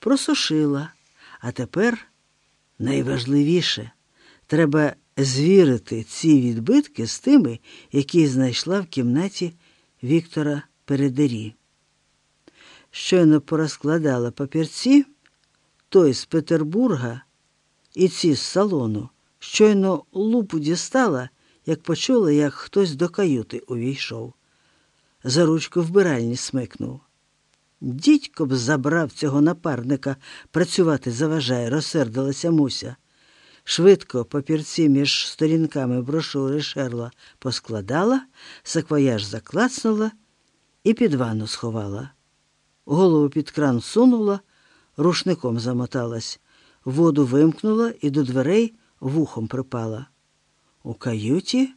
просушила. А тепер найважливіше треба звірити ці відбитки з тими, які знайшла в кімнаті Віктора Передері. Щойно порозкладала папірці, той з Петербурга і ці з салону, щойно лупу дістала, як почула, як хтось до каюти увійшов. За ручку вбиральні смикнув. Дідько б забрав цього напарника, працювати заважає, розсердилася Муся. Швидко папірці між сторінками брошури шерла поскладала, саквояж заклацнула і під ванну сховала. Голову під кран сунула, рушником замоталась, воду вимкнула і до дверей вухом припала. У каюті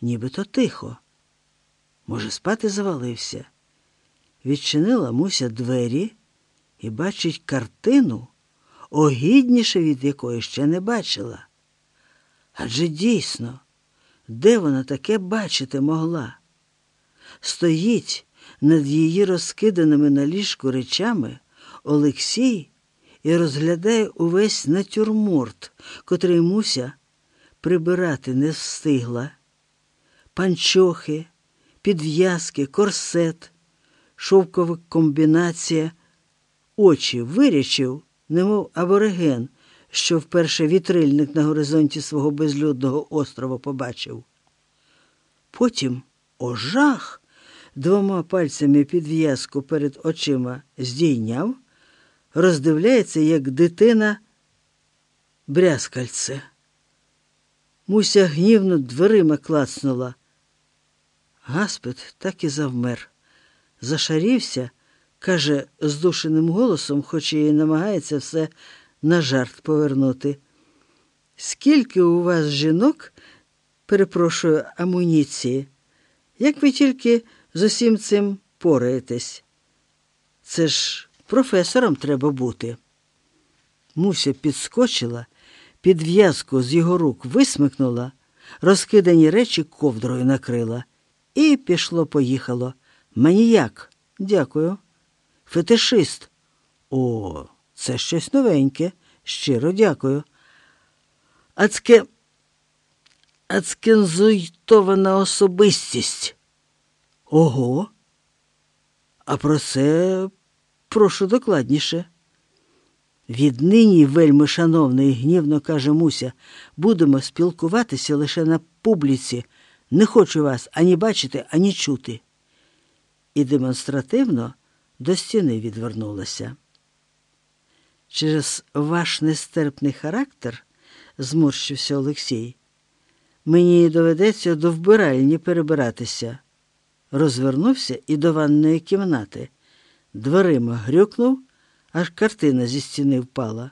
нібито тихо. Може, спати завалився. Відчинила Муся двері і бачить картину, огідніше від якої ще не бачила. Адже дійсно, де вона таке бачити могла? Стоїть над її розкиданими на ліжку речами Олексій і розглядає увесь натюрморт, котрий Муся прибирати не встигла. Панчохи, підв'язки, корсет, шовкова комбінація, очі вирячив, немов абориген, що вперше вітрильник на горизонті свого безлюдного острова побачив. Потім ожах двома пальцями підв'язку перед очима здійняв, роздивляється, як дитина брязкальце. Муся гнівно дверима клацнула. Гаспет так і завмер. Зашарівся, каже здушеним голосом, хоч і намагається все на жарт повернути. Скільки у вас жінок, перепрошую, амуніції, як ви тільки з усім цим пораєтесь? Це ж професором треба бути. Муся підскочила, підв'язку з його рук висмикнула, розкидані речі ковдрою накрила. І пішло-поїхало. Маніяк, дякую. Фетишист. О, це щось новеньке. Щиро дякую. Ацке... Ацкензуйтована особистість. Ого. А про це прошу докладніше. Віднині, вельми шановний, гнівно каже Муся, будемо спілкуватися лише на публіці. Не хочу вас ані бачити, ані чути. І демонстративно до стіни відвернулася. Через ваш нестерпний характер, зморщився Олексій, мені доведеться до вбиральні перебиратися. Розвернувся і до ванної кімнати. Дверима грюкнув, аж картина зі стіни впала.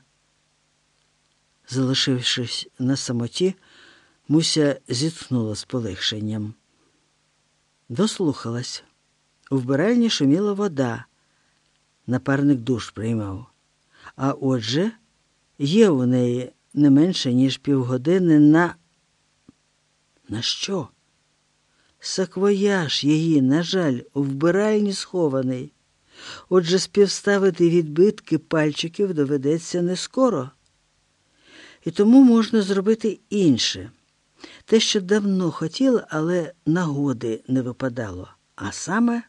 Залишившись на самоті, Муся зітхнула з полегшенням. Дослухалась. У вбиральні шуміла вода. Напарник душ приймав. А отже, є у неї не менше, ніж півгодини на. На що? Саквояж її, на жаль, у вбиральні схований. Отже, співставити відбитки пальчиків доведеться не скоро. І тому можна зробити інше. Те, що давно хотіла, але нагоди не випадало, а саме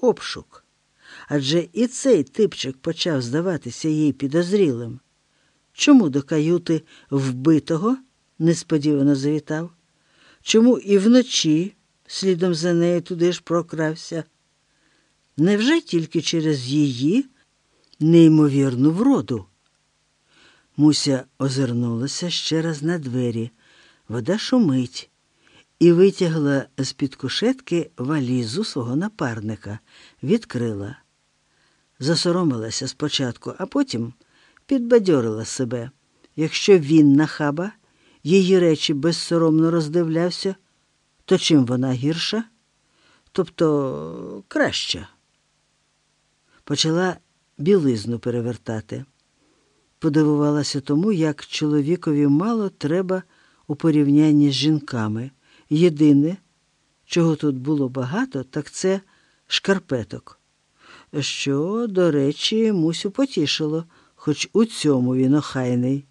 обшук. Адже і цей типчик почав здаватися їй підозрілим. Чому до каюти вбитого несподівано завітав? Чому і вночі слідом за нею туди ж прокрався? Невже тільки через її неймовірну вроду? Муся озирнулася ще раз на двері. Вода шумить і витягла з-під кушетки валізу свого напарника, відкрила. Засоромилася спочатку, а потім підбадьорила себе. Якщо він нахаба, її речі безсоромно роздивлявся, то чим вона гірша? Тобто краща. Почала білизну перевертати. Подивувалася тому, як чоловікові мало треба у порівнянні з жінками. Єдине, чого тут було багато, так це шкарпеток. що, до речі, Мусю потішило, хоч у цьому він охайний.